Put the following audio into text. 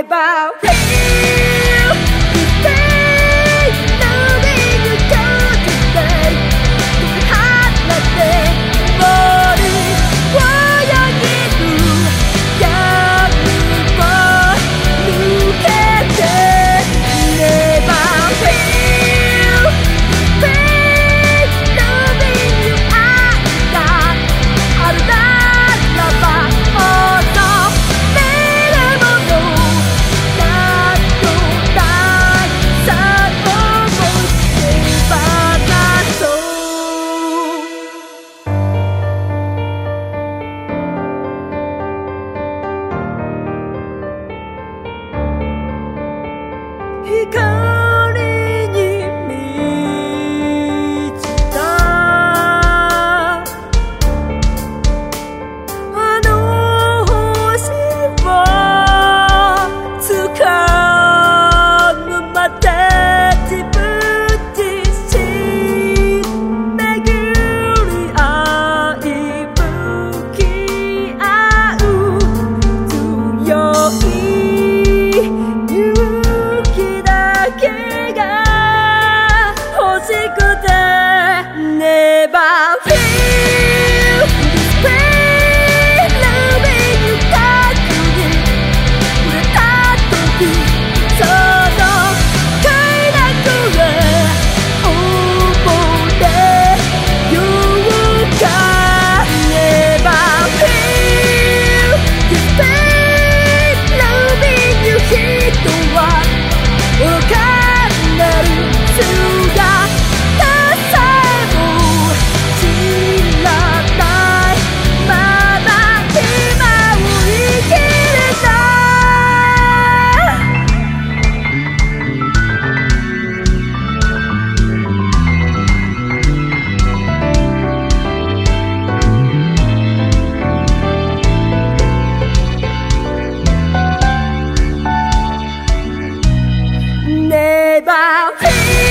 About. 一个 about me.